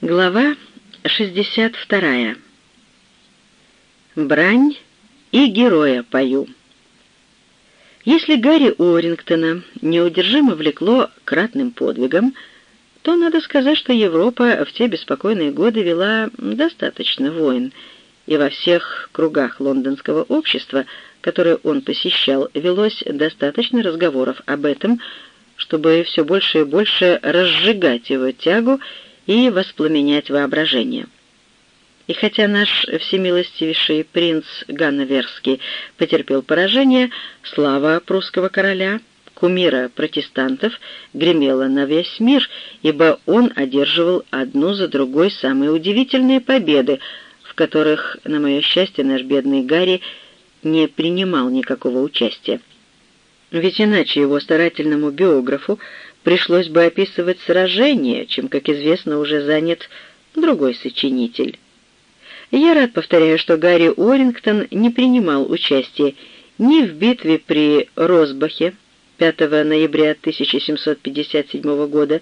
Глава 62. Брань и героя пою. Если Гарри Уоррингтона неудержимо влекло кратным подвигом, то надо сказать, что Европа в те беспокойные годы вела достаточно войн, и во всех кругах лондонского общества, которое он посещал, велось достаточно разговоров об этом, чтобы все больше и больше разжигать его тягу воспламенять воображение. И хотя наш всемилостивейший принц Ганноверский потерпел поражение, слава прусского короля, кумира протестантов, гремела на весь мир, ибо он одерживал одну за другой самые удивительные победы, в которых, на мое счастье, наш бедный Гарри не принимал никакого участия. Ведь иначе его старательному биографу пришлось бы описывать сражение, чем, как известно, уже занят другой сочинитель. Я рад, повторяю, что Гарри Уоррингтон не принимал участия ни в битве при Росбахе 5 ноября 1757 года,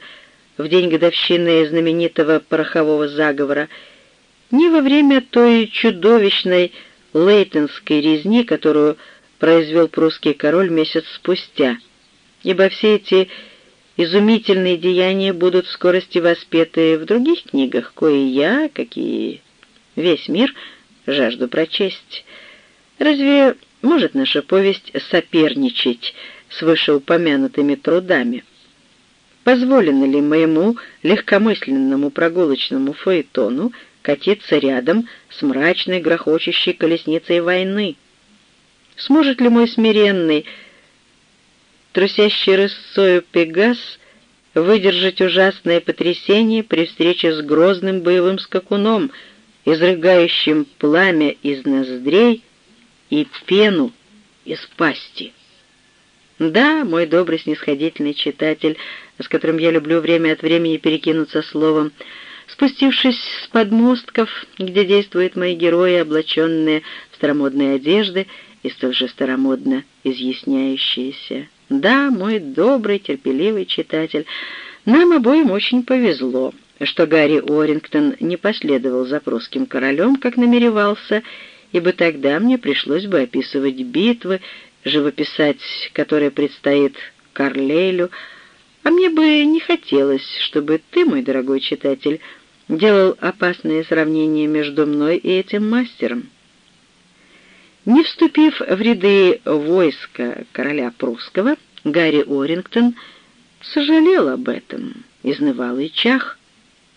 в день годовщины знаменитого порохового заговора, ни во время той чудовищной лейтенской резни, которую произвел прусский король месяц спустя, ибо все эти изумительные деяния будут в скорости воспеты в других книгах, кои я, как и весь мир, жажду прочесть. Разве может наша повесть соперничать с вышеупомянутыми трудами? Позволено ли моему легкомысленному прогулочному фаэтону катиться рядом с мрачной грохочущей колесницей войны? Сможет ли мой смиренный, трусящий рысцою Пегас выдержать ужасное потрясение при встрече с грозным боевым скакуном, изрыгающим пламя из ноздрей и пену из пасти? Да, мой добрый снисходительный читатель, с которым я люблю время от времени перекинуться словом, спустившись с подмостков, где действуют мои герои, облаченные в старомодные одежды, и столь же старомодно изъясняющиеся. Да, мой добрый, терпеливый читатель, нам обоим очень повезло, что Гарри Уоррингтон не последовал за прусским королем, как намеревался, ибо тогда мне пришлось бы описывать битвы, живописать, которые предстоит Карлейлю, а мне бы не хотелось, чтобы ты, мой дорогой читатель, делал опасные сравнения между мной и этим мастером. Не вступив в ряды войска короля прусского, Гарри Орингтон сожалел об этом, изнывал и чах.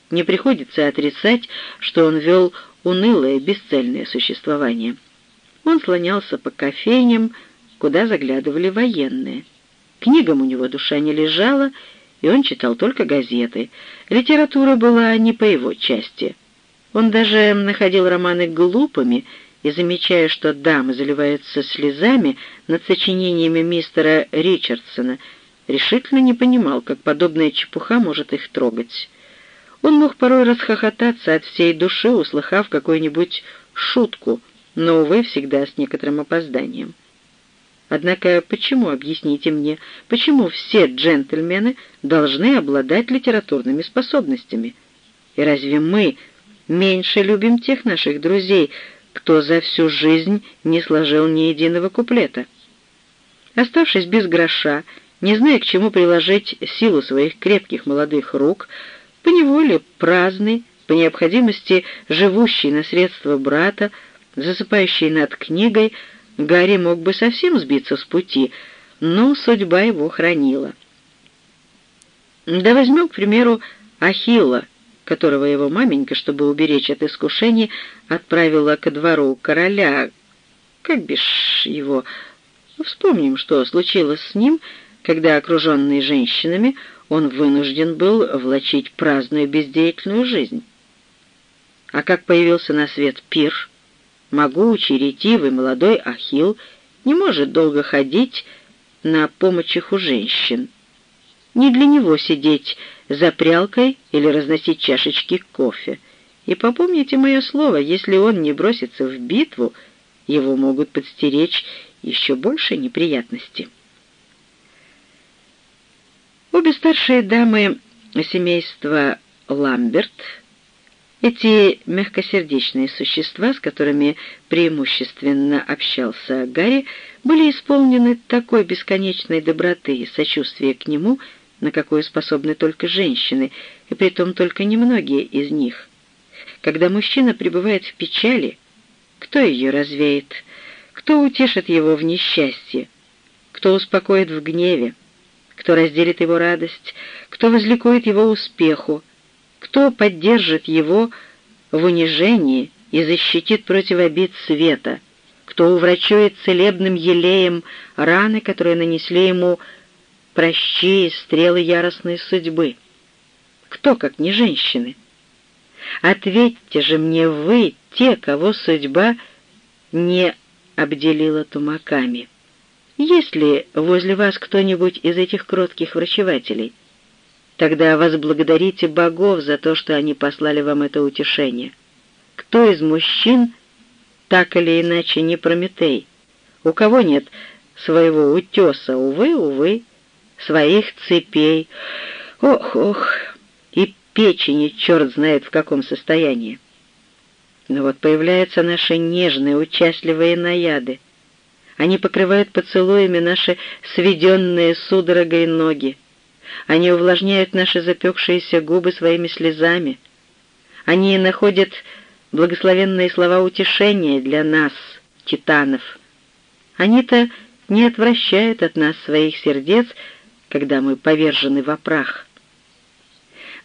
Не приходится отрицать, что он вел унылое, бесцельное существование. Он слонялся по кофейням, куда заглядывали военные. Книгам у него душа не лежала, и он читал только газеты. Литература была не по его части. Он даже находил романы глупыми и, замечая, что дамы заливаются слезами над сочинениями мистера Ричардсона, решительно не понимал, как подобная чепуха может их трогать. Он мог порой расхохотаться от всей души, услыхав какую-нибудь шутку, но, увы, всегда с некоторым опозданием. Однако почему, объясните мне, почему все джентльмены должны обладать литературными способностями? И разве мы меньше любим тех наших друзей, кто за всю жизнь не сложил ни единого куплета. Оставшись без гроша, не зная, к чему приложить силу своих крепких молодых рук, поневоле праздный, по необходимости живущий на средства брата, засыпающий над книгой, Гарри мог бы совсем сбиться с пути, но судьба его хранила. Да возьмем, к примеру, Ахилла, которого его маменька, чтобы уберечь от искушений, отправила ко двору короля. Как бишь его... Вспомним, что случилось с ним, когда, окруженный женщинами, он вынужден был влачить праздную бездеятельную жизнь. А как появился на свет пир, могучий, ретивый, молодой Ахилл не может долго ходить на помощях у женщин. Не для него сидеть за прялкой или разносить чашечки кофе. И попомните мое слово, если он не бросится в битву, его могут подстеречь еще больше неприятности. Обе старшие дамы семейства Ламберт, Эти мягкосердечные существа, с которыми преимущественно общался Гарри, были исполнены такой бесконечной доброты и сочувствия к нему, на какое способны только женщины, и притом только немногие из них. Когда мужчина пребывает в печали, кто ее развеет? Кто утешит его в несчастье? Кто успокоит в гневе? Кто разделит его радость? Кто возликует его успеху? Кто поддержит его в унижении и защитит против обид света? Кто уврачует целебным елеем раны, которые нанесли ему прощи стрелы яростной судьбы? Кто, как не женщины? Ответьте же мне вы, те, кого судьба не обделила тумаками. Есть ли возле вас кто-нибудь из этих кротких врачевателей? Тогда возблагодарите богов за то, что они послали вам это утешение. Кто из мужчин так или иначе не Прометей? У кого нет своего утеса, увы, увы, своих цепей? Ох, ох, и печени черт знает в каком состоянии. Но вот появляются наши нежные, участливые наяды. Они покрывают поцелуями наши сведенные судорогой ноги. Они увлажняют наши запекшиеся губы своими слезами. Они находят благословенные слова утешения для нас, титанов. Они-то не отвращают от нас своих сердец, когда мы повержены во прах.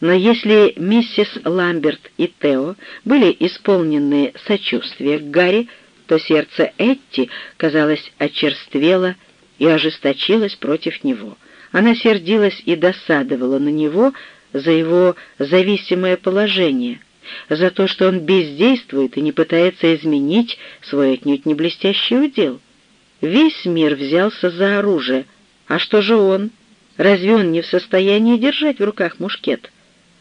Но если миссис Ламберт и Тео были исполнены сочувствия к Гарри, то сердце Этти, казалось, очерствело и ожесточилось против него. Она сердилась и досадовала на него за его зависимое положение, за то, что он бездействует и не пытается изменить свой отнюдь не блестящий удел. Весь мир взялся за оружие, а что же он? Разве он не в состоянии держать в руках мушкет?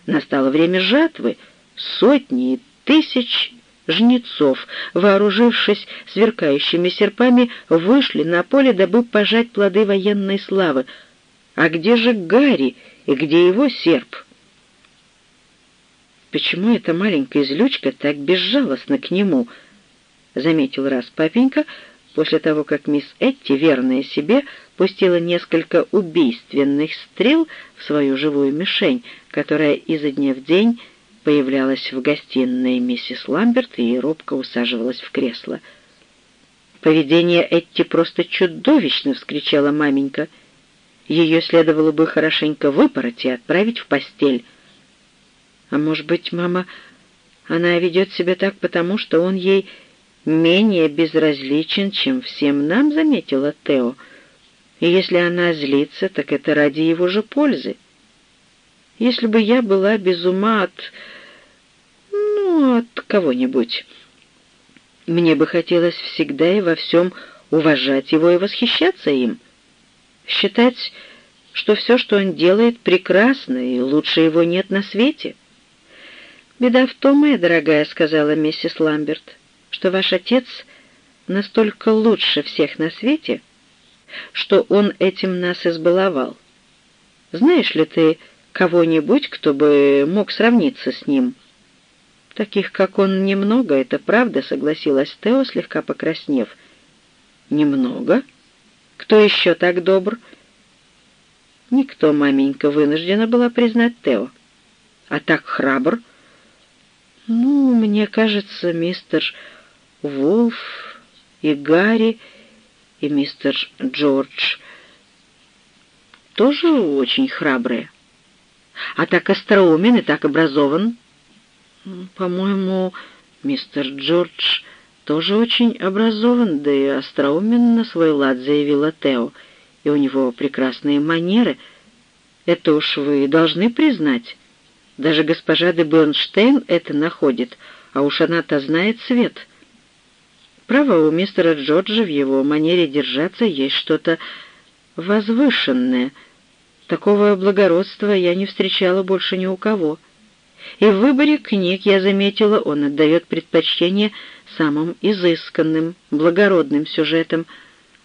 Настало время жатвы, сотни и тысяч жнецов, вооружившись сверкающими серпами, вышли на поле, дабы пожать плоды военной славы. А где же Гарри и где его серп? «Почему эта маленькая злючка так безжалостна к нему?» — заметил раз папенька, после того, как мисс Этти, верная себе, пустила несколько убийственных стрел в свою живую мишень, которая изо дня в день появлялась в гостиной миссис Ламберт и робко усаживалась в кресло. «Поведение Этти просто чудовищно!» — вскричала маменька. «Ее следовало бы хорошенько выпороть и отправить в постель». «А может быть, мама, она ведет себя так потому, что он ей менее безразличен, чем всем нам?» — заметила Тео. «И если она злится, так это ради его же пользы. Если бы я была без ума от ну, от кого-нибудь. Мне бы хотелось всегда и во всем уважать его и восхищаться им. Считать, что все, что он делает, прекрасно, и лучше его нет на свете. «Беда в том, моя дорогая», — сказала миссис Ламберт, «что ваш отец настолько лучше всех на свете, что он этим нас избаловал. Знаешь ли ты кого-нибудь, кто бы мог сравниться с ним?» «Таких, как он, немного, это правда», — согласилась Тео, слегка покраснев. «Немного? Кто еще так добр?» Никто, маменька, вынуждена была признать Тео. «А так храбр?» «Ну, мне кажется, мистер Вулф и Гарри и мистер Джордж тоже очень храбрые. А так остроумен и так образован». «По-моему, мистер Джордж тоже очень образован, да и остроумен на свой лад», — заявила Тео. «И у него прекрасные манеры. Это уж вы должны признать. Даже госпожа де Бернштейн это находит, а уж она-то знает свет». Право, у мистера Джорджа в его манере держаться есть что-то возвышенное. Такого благородства я не встречала больше ни у кого. И в выборе книг, я заметила, он отдает предпочтение самым изысканным, благородным сюжетам.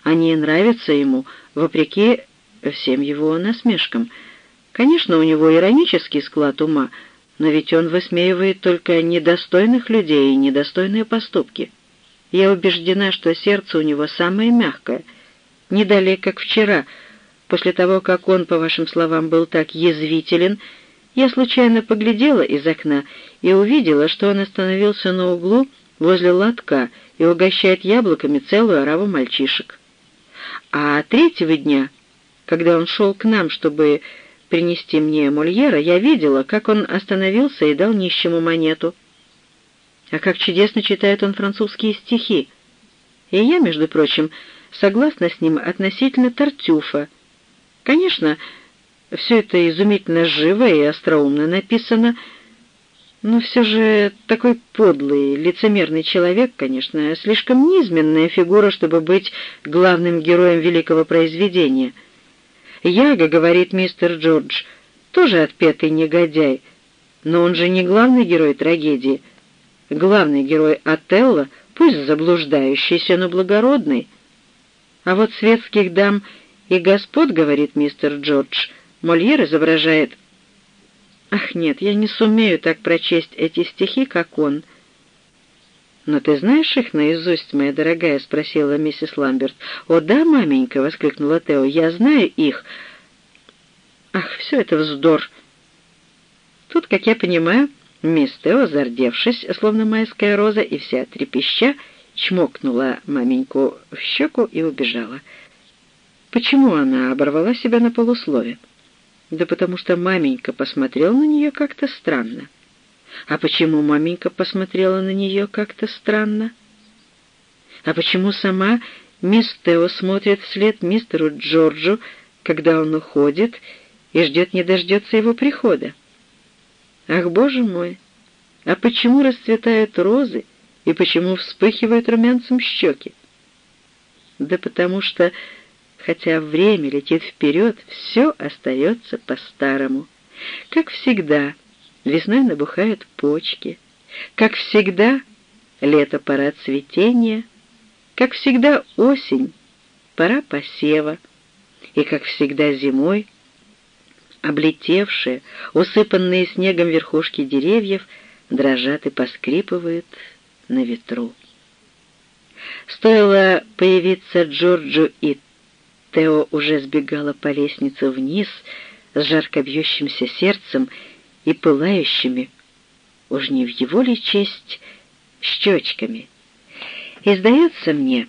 Они нравятся ему, вопреки всем его насмешкам. Конечно, у него иронический склад ума, но ведь он высмеивает только недостойных людей и недостойные поступки. Я убеждена, что сердце у него самое мягкое. Не как вчера, после того, как он, по вашим словам, был так язвителен, я случайно поглядела из окна и увидела, что он остановился на углу возле лотка и угощает яблоками целую ораву мальчишек. А третьего дня, когда он шел к нам, чтобы принести мне Мольера, я видела, как он остановился и дал нищему монету. А как чудесно читает он французские стихи. И я, между прочим, согласна с ним относительно Тартюфа. Конечно, все это изумительно живо и остроумно написано, но все же такой подлый, лицемерный человек, конечно, слишком низменная фигура, чтобы быть главным героем великого произведения — Яга, говорит мистер Джордж, тоже отпетый негодяй, но он же не главный герой трагедии. Главный герой Отелло, пусть заблуждающийся, но благородный. А вот светских дам и господ, говорит мистер Джордж, Мольер изображает... Ах, нет, я не сумею так прочесть эти стихи, как он. «Но ты знаешь их наизусть, моя дорогая?» — спросила миссис Ламберт. «О, да, маменька!» — воскликнула Тео. «Я знаю их». «Ах, все это вздор!» Тут, как я понимаю, мисс Тео, зардевшись, словно майская роза, и вся трепеща, чмокнула маменьку в щеку и убежала. Почему она оборвала себя на полуслове? Да потому что маменька посмотрел на нее как-то странно. А почему маменька посмотрела на нее как-то странно? А почему сама мисс Тео смотрит вслед мистеру Джорджу, когда он уходит, и ждет не дождется его прихода? Ах, боже мой! А почему расцветают розы и почему вспыхивают румянцем щеки? Да потому что, хотя время летит вперед, все остается по-старому. Как всегда — Весной набухают почки. Как всегда, лето — пора цветения. Как всегда, осень — пора посева. И, как всегда, зимой облетевшие, усыпанные снегом верхушки деревьев дрожат и поскрипывают на ветру. Стоило появиться Джорджу, и Тео уже сбегала по лестнице вниз с жарко бьющимся сердцем и пылающими, уж не в его ли честь, щечками. И сдается мне,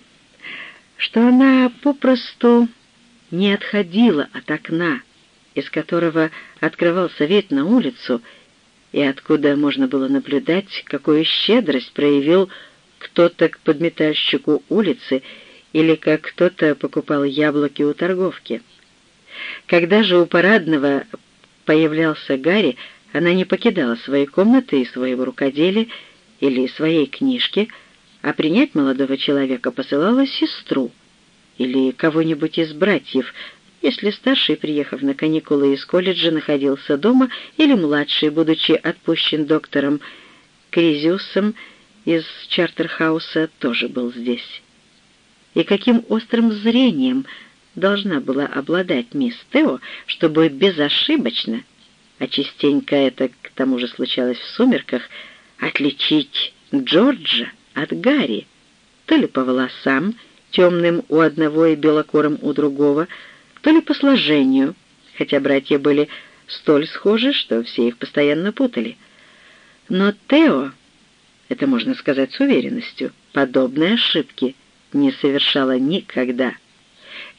что она попросту не отходила от окна, из которого открывался вид на улицу, и откуда можно было наблюдать, какую щедрость проявил кто-то к подметальщику улицы или как кто-то покупал яблоки у торговки. Когда же у парадного появлялся Гарри, она не покидала своей комнаты и своего рукоделия или своей книжки, а принять молодого человека посылала сестру или кого-нибудь из братьев, если старший, приехав на каникулы из колледжа, находился дома, или младший, будучи отпущен доктором Кризиусом из Чартерхауса, тоже был здесь. И каким острым зрением должна была обладать мисс Тео, чтобы безошибочно а частенько это к тому же случалось в сумерках, отличить Джорджа от Гарри, то ли по волосам, темным у одного и белокорым у другого, то ли по сложению, хотя братья были столь схожи, что все их постоянно путали. Но Тео, это можно сказать с уверенностью, подобной ошибки не совершала никогда.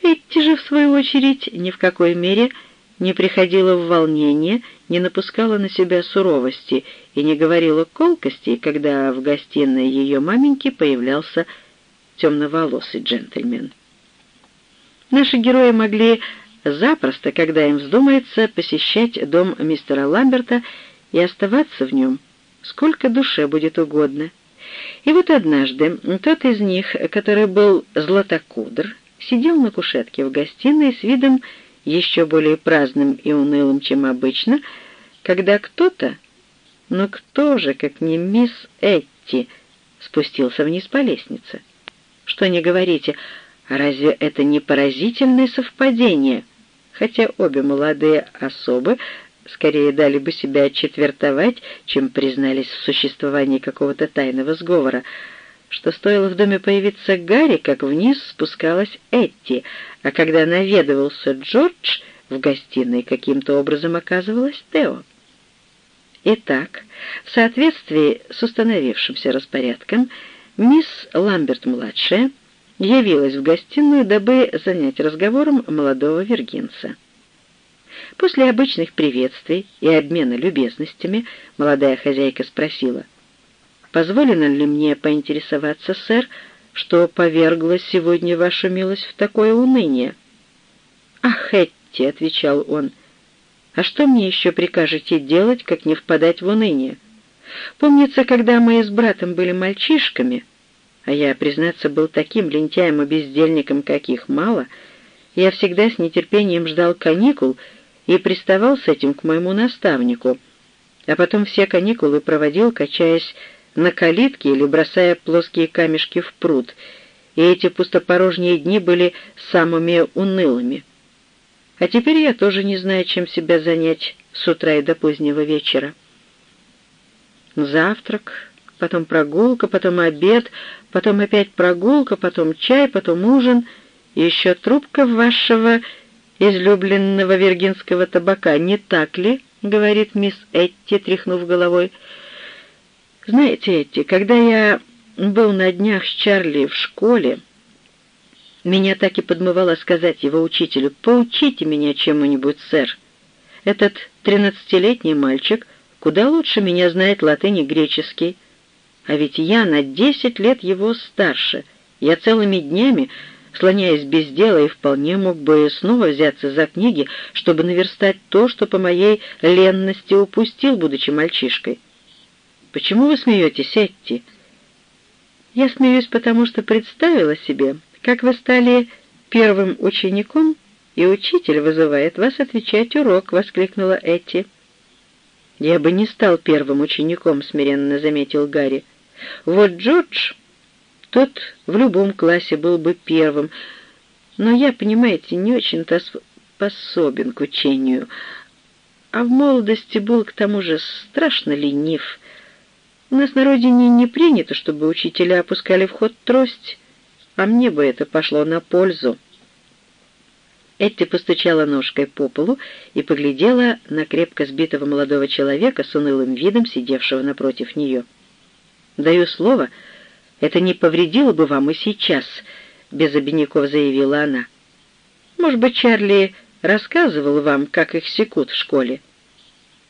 Эти же, в свою очередь, ни в какой мере не приходила в волнение, не напускала на себя суровости и не говорила колкостей, когда в гостиной ее маменьки появлялся темноволосый джентльмен. Наши герои могли запросто, когда им вздумается, посещать дом мистера Ламберта и оставаться в нем, сколько душе будет угодно. И вот однажды тот из них, который был златокудр, сидел на кушетке в гостиной с видом еще более праздным и унылым, чем обычно, когда кто-то, но кто же, как не мисс Этти, спустился вниз по лестнице? Что не говорите, разве это не поразительное совпадение? Хотя обе молодые особы скорее дали бы себя четвертовать, чем признались в существовании какого-то тайного сговора, что стоило в доме появиться Гарри, как вниз спускалась Этти, а когда наведывался Джордж, в гостиной каким-то образом оказывалась Тео. Итак, в соответствии с установившимся распорядком, мисс Ламберт-младшая явилась в гостиную, дабы занять разговором молодого виргинца. После обычных приветствий и обмена любезностями молодая хозяйка спросила, «Позволено ли мне поинтересоваться, сэр, что повергло сегодня вашу милость в такое уныние?» «Ах, Этти!» — отвечал он, «а что мне еще прикажете делать, как не впадать в уныние? Помнится, когда мы с братом были мальчишками, а я, признаться, был таким лентяем и бездельником, каких мало, я всегда с нетерпением ждал каникул и приставал с этим к моему наставнику, а потом все каникулы проводил, качаясь на калитке или бросая плоские камешки в пруд, и эти пустопорожние дни были самыми унылыми. А теперь я тоже не знаю, чем себя занять с утра и до позднего вечера. Завтрак, потом прогулка, потом обед, потом опять прогулка, потом чай, потом ужин, и еще трубка вашего излюбленного виргинского табака, не так ли?» — говорит мисс Этти, тряхнув головой. «Знаете, Этти, когда я был на днях с Чарли в школе, меня так и подмывало сказать его учителю, «Поучите меня чему-нибудь, сэр. Этот тринадцатилетний мальчик куда лучше меня знает латынь и греческий. А ведь я на десять лет его старше. Я целыми днями слоняясь без дела, и вполне мог бы снова взяться за книги, чтобы наверстать то, что по моей ленности упустил, будучи мальчишкой. Почему вы смеетесь, Этти? Я смеюсь, потому что представила себе, как вы стали первым учеником, и учитель вызывает вас отвечать урок, — воскликнула Этти. «Я бы не стал первым учеником», — смиренно заметил Гарри. «Вот Джордж тот в любом классе был бы первым, но я, понимаете, не очень-то способен к учению, а в молодости был к тому же страшно ленив. У нас на родине не принято, чтобы учителя опускали в ход трость, а мне бы это пошло на пользу. Этти постучала ножкой по полу и поглядела на крепко сбитого молодого человека с унылым видом, сидевшего напротив нее. «Даю слово», это не повредило бы вам и сейчас», — без обиняков заявила она. «Может быть, Чарли рассказывал вам, как их секут в школе?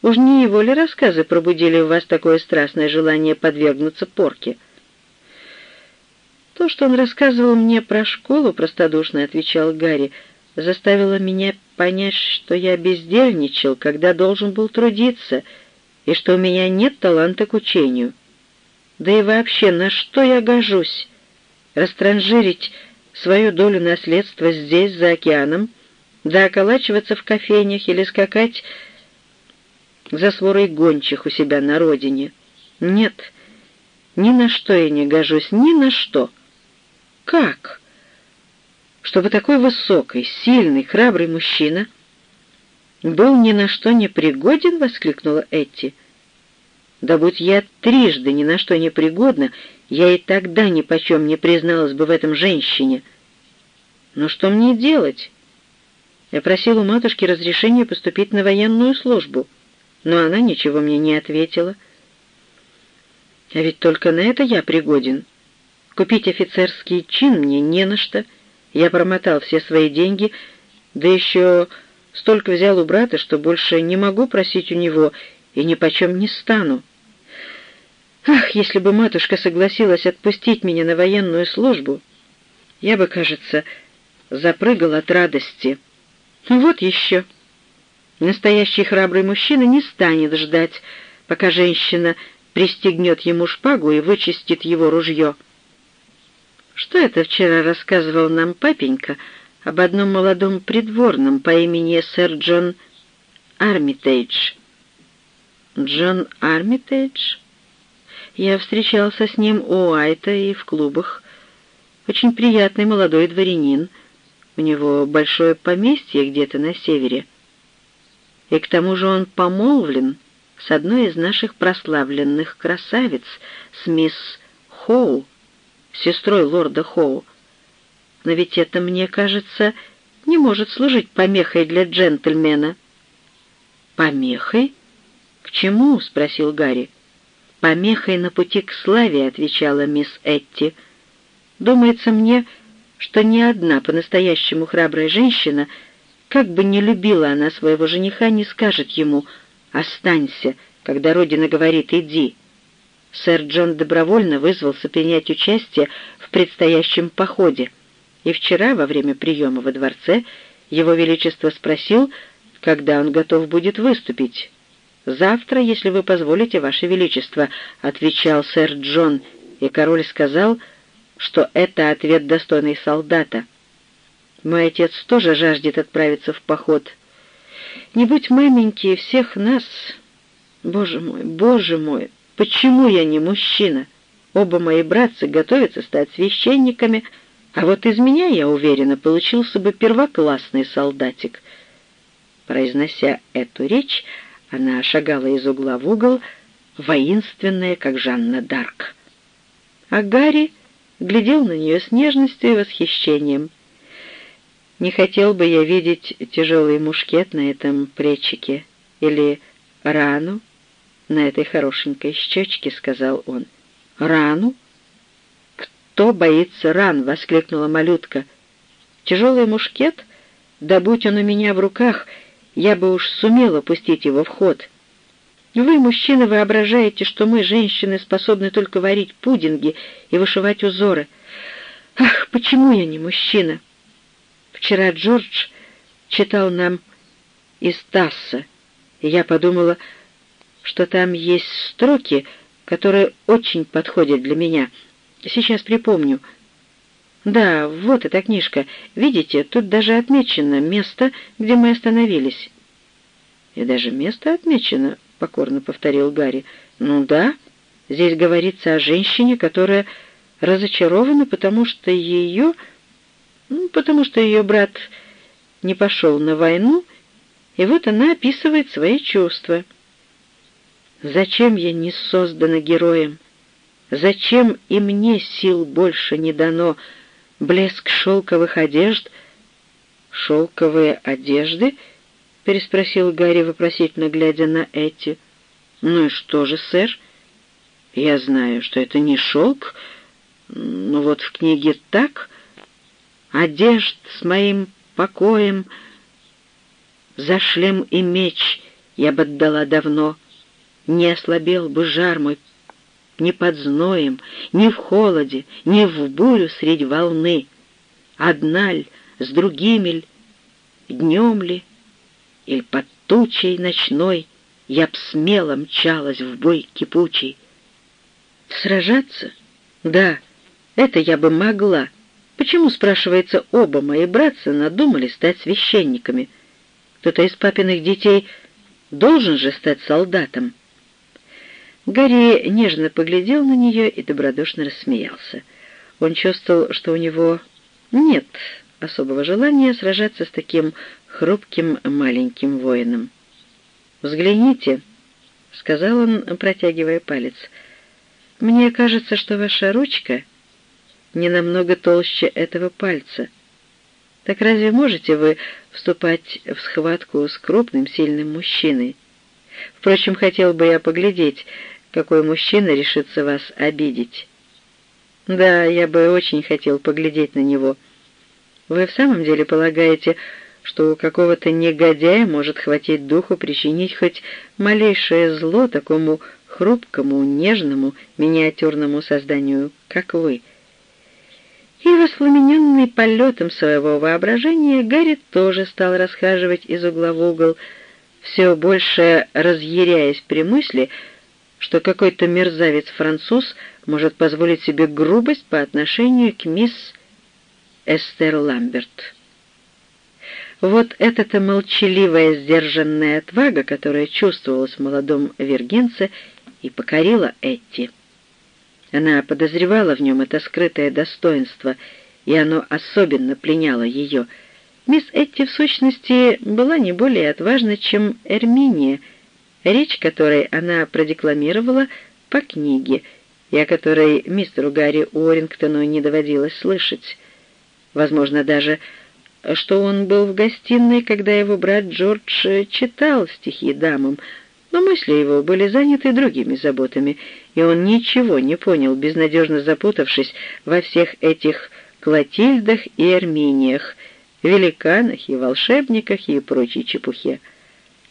Уж не его ли рассказы пробудили в вас такое страстное желание подвергнуться порке?» «То, что он рассказывал мне про школу, — простодушно отвечал Гарри, — заставило меня понять, что я бездельничал, когда должен был трудиться, и что у меня нет таланта к учению». Да и вообще, на что я гожусь? Растранжирить свою долю наследства здесь, за океаном, да околачиваться в кофейнях или скакать за сворой гончих у себя на родине. Нет, ни на что я не гожусь, ни на что. Как? Чтобы такой высокий, сильный, храбрый мужчина был ни на что не пригоден, воскликнула Этти. Да будь я трижды ни на что не пригодна, я и тогда ни почем не призналась бы в этом женщине. Но что мне делать? Я просил у матушки разрешения поступить на военную службу, но она ничего мне не ответила. А ведь только на это я пригоден. Купить офицерский чин мне не на что. Я промотал все свои деньги, да еще столько взял у брата, что больше не могу просить у него и ни почем не стану. Ах, если бы матушка согласилась отпустить меня на военную службу, я бы, кажется, запрыгал от радости. Вот еще. Настоящий храбрый мужчина не станет ждать, пока женщина пристегнет ему шпагу и вычистит его ружье. Что это вчера рассказывал нам папенька об одном молодом придворном по имени сэр Джон Армитейдж? Джон Армитейдж? Я встречался с ним у Уайта и в клубах. Очень приятный молодой дворянин. У него большое поместье где-то на севере. и к тому же он помолвлен с одной из наших прославленных красавиц, с мисс Хоу, сестрой лорда Хоу. Но ведь это, мне кажется, не может служить помехой для джентльмена». «Помехой? К чему?» — спросил Гарри. «Помехой на пути к славе», — отвечала мисс Этти. «Думается мне, что ни одна по-настоящему храбрая женщина, как бы не любила она своего жениха, не скажет ему «останься», когда Родина говорит «иди». Сэр Джон добровольно вызвался принять участие в предстоящем походе, и вчера, во время приема во дворце, его Величество спросил, когда он готов будет выступить. «Завтра, если вы позволите, Ваше Величество», — отвечал сэр Джон, и король сказал, что это ответ достойный солдата. «Мой отец тоже жаждет отправиться в поход. Не будь маменьки всех нас... Боже мой, боже мой, почему я не мужчина? Оба мои братцы готовятся стать священниками, а вот из меня, я уверена, получился бы первоклассный солдатик». Произнося эту речь, она шагала из угла в угол, воинственная, как Жанна Дарк. А Гарри глядел на нее с нежностью и восхищением. «Не хотел бы я видеть тяжелый мушкет на этом плечике или рану на этой хорошенькой щечке», — сказал он. «Рану? Кто боится ран?» — воскликнула малютка. «Тяжелый мушкет? Да будь он у меня в руках, я бы уж сумела пустить его в ход. Вы, мужчины, воображаете, что мы, женщины, способны только варить пудинги и вышивать узоры. Ах, почему я не мужчина? Вчера Джордж читал нам из Тасса, и я подумала, что там есть строки, которые очень подходят для меня. Сейчас припомню — «Да, вот эта книжка. Видите, тут даже отмечено место, где мы остановились». «И даже место отмечено», — покорно повторил Гарри. «Ну да, здесь говорится о женщине, которая разочарована, потому что ее... Ну, потому что ее брат не пошел на войну, и вот она описывает свои чувства. Зачем я не создана героем? Зачем и мне сил больше не дано, — блеск шелковых одежд. «Шелковые одежды?» — переспросил Гарри, вопросительно глядя на Эти. «Ну и что же, сэр? Я знаю, что это не шелк, но вот в книге так. Одежд с моим покоем, за шлем и меч я бы отдала давно, не ослабел бы жар мой ни под зноем, ни в холоде, ни в бурю средь волны. Одна ль, с другими ль, днем ли, или под тучей ночной я б смело мчалась в бой кипучий. Сражаться? Да, это я бы могла. Почему, спрашивается, оба мои братца надумали стать священниками? Кто-то из папиных детей должен же стать солдатом. Гарри нежно поглядел на нее и добродушно рассмеялся. Он чувствовал, что у него нет особого желания сражаться с таким хрупким маленьким воином. «Взгляните», — сказал он, протягивая палец. «Мне кажется, что ваша ручка не намного толще этого пальца. Так разве можете вы вступать в схватку с крупным, сильным мужчиной? Впрочем, хотел бы я поглядеть, какой мужчина решится вас обидеть. Да, я бы очень хотел поглядеть на него. Вы в самом деле полагаете, что у какого-то негодяя может хватить духу причинить хоть малейшее зло такому хрупкому, нежному, миниатюрному созданию, как вы. И воспламененный полетом своего воображения Гарри тоже стал расхаживать из угла в угол, все больше разъяряясь при мысли, что какой-то мерзавец-француз может позволить себе грубость по отношению к мисс Эстер Ламберт. Вот эта-то молчаливая, сдержанная отвага, которая чувствовалась в молодом виргинце, и покорила Этти. Она подозревала в нем это скрытое достоинство, и оно особенно пленяло ее. Мисс Этти, в сущности, была не более отважна, чем Эрминия, речь которой она продекламировала по книге, и о которой мистеру Гарри Уоррингтону не доводилось слышать. Возможно даже, что он был в гостиной, когда его брат Джордж читал стихи дамам, но мысли его были заняты другими заботами, и он ничего не понял, безнадежно запутавшись во всех этих Клотильдах и Арминиях, великанах и волшебниках и прочей чепухе.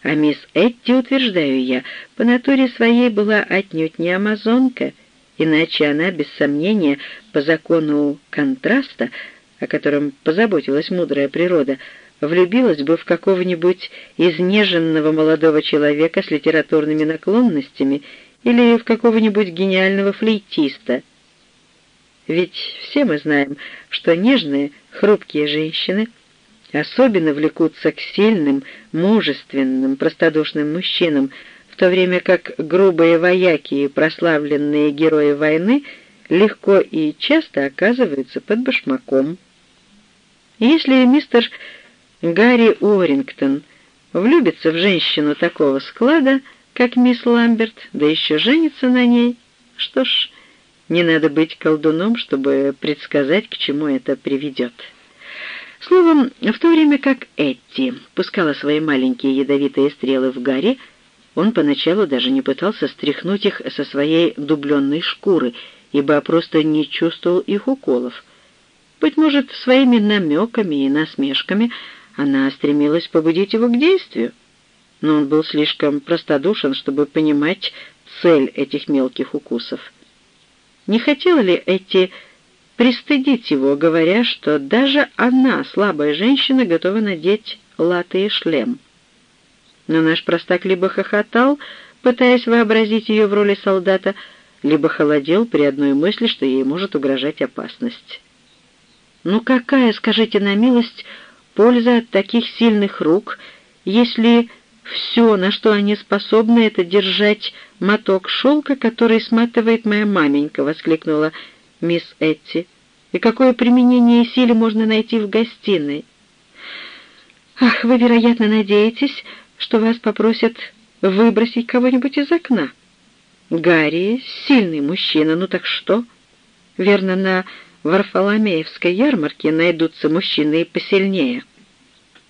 А мисс Этти, утверждаю я, по натуре своей была отнюдь не амазонка, иначе она, без сомнения, по закону контраста, о котором позаботилась мудрая природа, влюбилась бы в какого-нибудь изнеженного молодого человека с литературными наклонностями или в какого-нибудь гениального флейтиста. Ведь все мы знаем, что нежные, хрупкие женщины — особенно влекутся к сильным, мужественным, простодушным мужчинам, в то время как грубые вояки и прославленные герои войны легко и часто оказываются под башмаком. Если мистер Гарри Уоррингтон влюбится в женщину такого склада, как мисс Ламберт, да еще женится на ней, что ж, не надо быть колдуном, чтобы предсказать, к чему это приведет. Словом, в то время как Этти пускала свои маленькие ядовитые стрелы в Гарри, он поначалу даже не пытался стряхнуть их со своей дубленной шкуры, ибо просто не чувствовал их уколов. Быть может, своими намеками и насмешками она стремилась побудить его к действию, но он был слишком простодушен, чтобы понимать цель этих мелких укусов. Не хотела ли Этти пристыдить его, говоря, что даже она, слабая женщина, готова надеть латы и шлем. Но наш простак либо хохотал, пытаясь вообразить ее в роли солдата, либо холодел при одной мысли, что ей может угрожать опасность. Ну какая, скажите на милость, польза от таких сильных рук, если все, на что они способны, это держать моток шелка, который сматывает моя маменька, — воскликнула мисс Этти. «И какое применение силы можно найти в гостиной?» «Ах, вы, вероятно, надеетесь, что вас попросят выбросить кого-нибудь из окна?» «Гарри — сильный мужчина, ну так что?» «Верно, на Варфоломеевской ярмарке найдутся мужчины и посильнее.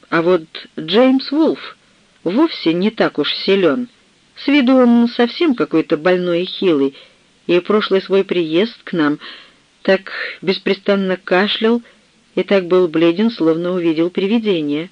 А вот Джеймс Вулф вовсе не так уж силен. С виду он совсем какой-то больной и хилый, и прошлый свой приезд к нам так беспрестанно кашлял и так был бледен, словно увидел привидение.